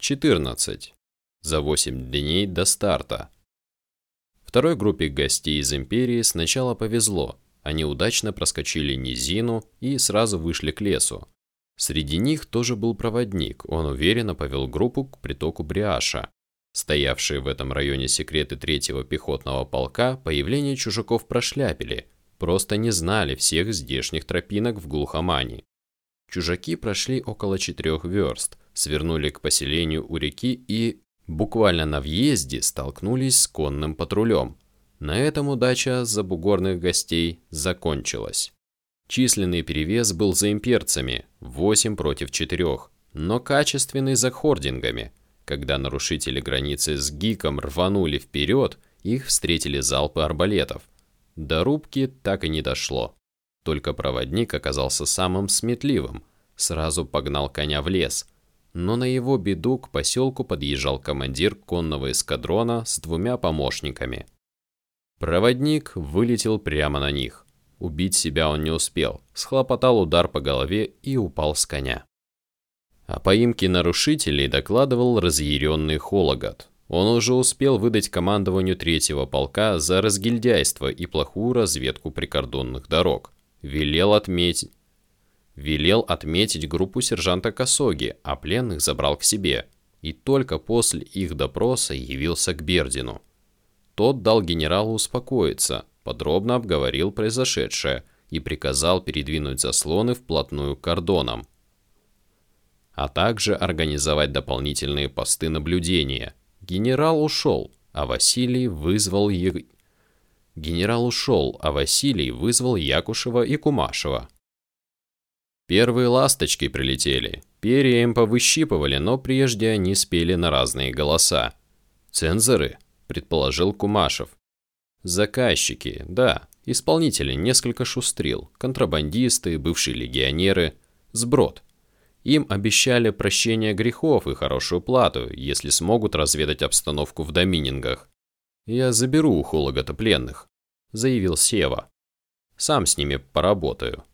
14. За 8 дней до старта. Второй группе гостей из Империи сначала повезло. Они удачно проскочили низину и сразу вышли к лесу. Среди них тоже был проводник, он уверенно повел группу к притоку Бриаша. Стоявшие в этом районе секреты третьего пехотного полка появление чужаков прошляпили, просто не знали всех здешних тропинок в глухомане. Чужаки прошли около четырех верст, свернули к поселению у реки и буквально на въезде столкнулись с конным патрулем. На этом удача забугорных гостей закончилась. Численный перевес был за имперцами – 8 против 4, но качественный за хордингами. Когда нарушители границы с Гиком рванули вперед, их встретили залпы арбалетов. До рубки так и не дошло. Только проводник оказался самым сметливым, сразу погнал коня в лес – но на его беду к поселку подъезжал командир конного эскадрона с двумя помощниками. Проводник вылетел прямо на них. Убить себя он не успел, схлопотал удар по голове и упал с коня. О поимке нарушителей докладывал разъяренный Хологат. Он уже успел выдать командованию третьего полка за разгильдяйство и плохую разведку прикордонных дорог. Велел отметить, велел отметить группу сержанта Косоги, а пленных забрал к себе. И только после их допроса явился к Бердину. Тот дал генералу успокоиться, подробно обговорил произошедшее и приказал передвинуть заслоны вплотную к кордонам, а также организовать дополнительные посты наблюдения. Генерал ушел, а Василий вызвал е... Генерал ушел, а Василий вызвал Якушева и Кумашева. Первые ласточки прилетели. Перья им повыщипывали, но прежде они спели на разные голоса. «Цензоры?» – предположил Кумашев. «Заказчики, да. Исполнители несколько шустрил. Контрабандисты, бывшие легионеры. Сброд. Им обещали прощение грехов и хорошую плату, если смогут разведать обстановку в доминингах. «Я заберу у Хологота пленных», – заявил Сева. «Сам с ними поработаю».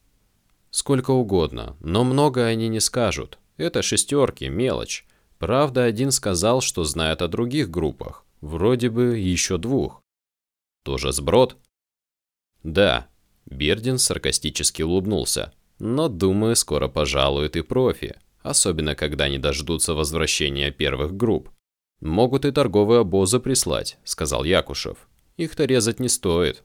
Сколько угодно, но много они не скажут. Это шестерки, мелочь. Правда, один сказал, что знает о других группах. Вроде бы еще двух. Тоже сброд? Да. Бердин саркастически улыбнулся. Но, думаю, скоро пожалуют и профи. Особенно, когда не дождутся возвращения первых групп. «Могут и торговые обозы прислать», — сказал Якушев. «Их-то резать не стоит».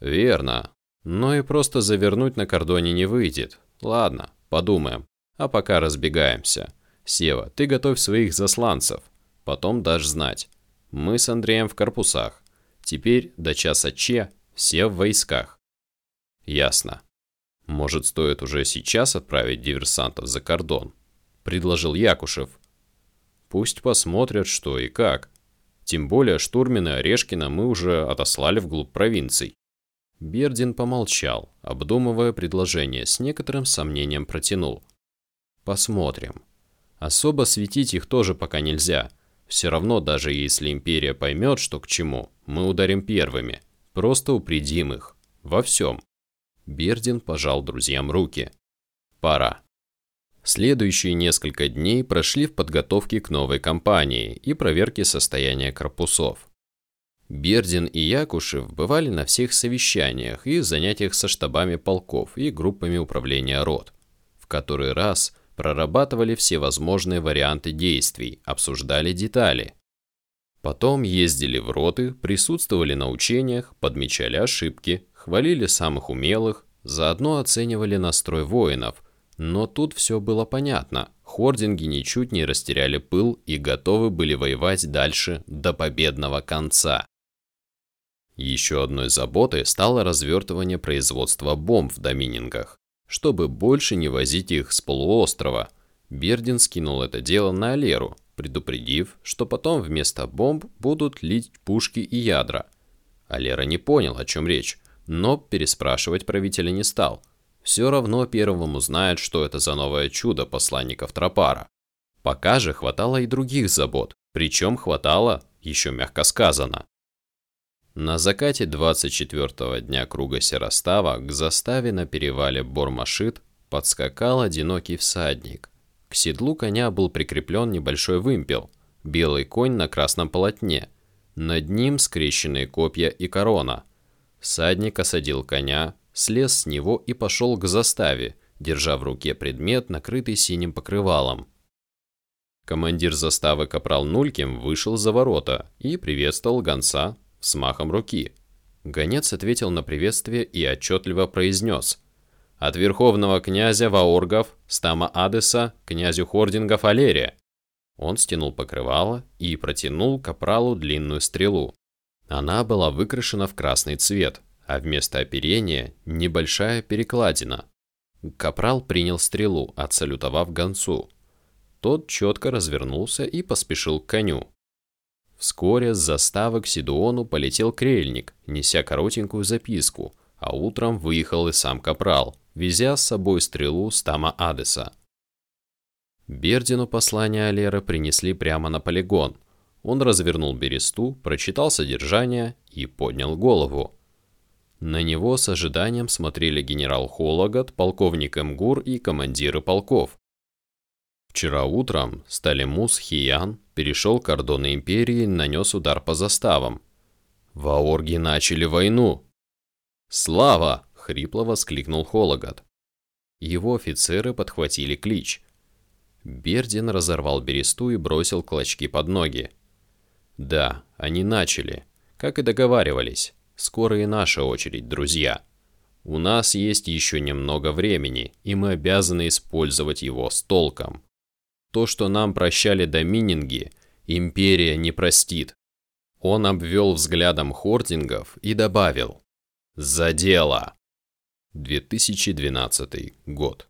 «Верно. Но и просто завернуть на кордоне не выйдет. Ладно, подумаем. А пока разбегаемся. Сева, ты готовь своих засланцев. Потом дашь знать. Мы с Андреем в корпусах. Теперь до часа Че все в войсках. Ясно. Может, стоит уже сейчас отправить диверсантов за кордон? Предложил Якушев. Пусть посмотрят, что и как. Тем более Штурмина и Орешкина мы уже отослали вглубь провинций. Бердин помолчал, обдумывая предложение, с некоторым сомнением протянул. «Посмотрим. Особо светить их тоже пока нельзя. Все равно, даже если Империя поймет, что к чему, мы ударим первыми. Просто упредим их. Во всем». Бердин пожал друзьям руки. «Пора». Следующие несколько дней прошли в подготовке к новой кампании и проверке состояния корпусов. Бердин и Якушев бывали на всех совещаниях и занятиях со штабами полков и группами управления рот. В который раз прорабатывали все возможные варианты действий, обсуждали детали. Потом ездили в роты, присутствовали на учениях, подмечали ошибки, хвалили самых умелых, заодно оценивали настрой воинов. Но тут все было понятно. Хординги ничуть не растеряли пыл и готовы были воевать дальше до победного конца. Еще одной заботой стало развертывание производства бомб в доминингах. Чтобы больше не возить их с полуострова, Бердин скинул это дело на Алеру, предупредив, что потом вместо бомб будут лить пушки и ядра. Алера не понял, о чем речь, но переспрашивать правителя не стал. Все равно первым узнает, что это за новое чудо посланников Тропара. Пока же хватало и других забот, причем хватало, еще мягко сказано. На закате 24-го дня круга Серостава к заставе на перевале Бормашит подскакал одинокий всадник. К седлу коня был прикреплен небольшой вымпел, белый конь на красном полотне. Над ним скрещенные копья и корона. Всадник осадил коня, слез с него и пошел к заставе, держа в руке предмет, накрытый синим покрывалом. Командир заставы Капрал Нульким вышел за ворота и приветствовал гонца с махом руки. Гонец ответил на приветствие и отчетливо произнес «От верховного князя Ваоргов, стама Адеса, князю Хордингов Алерия». Он стянул покрывало и протянул Капралу длинную стрелу. Она была выкрашена в красный цвет, а вместо оперения – небольшая перекладина. Капрал принял стрелу, отсалютовав гонцу – тот четко развернулся и поспешил к коню. Вскоре с заставы к Сидуону полетел крельник, неся коротенькую записку, а утром выехал и сам Капрал, везя с собой стрелу стама Адеса. Бердину послание Алера принесли прямо на полигон. Он развернул бересту, прочитал содержание и поднял голову. На него с ожиданием смотрели генерал Хологат, полковник Мгур и командиры полков. Вчера утром Сталимус Хиян перешел кордоны империи и нанес удар по заставам. Ваорги начали войну. «Слава!» — хрипло воскликнул Хологат. Его офицеры подхватили клич. Бердин разорвал бересту и бросил клочки под ноги. Да, они начали, как и договаривались. Скоро и наша очередь, друзья. У нас есть еще немного времени, и мы обязаны использовать его с толком. То, что нам прощали домининги, империя не простит. Он обвел взглядом хордингов и добавил «За дело!» 2012 год.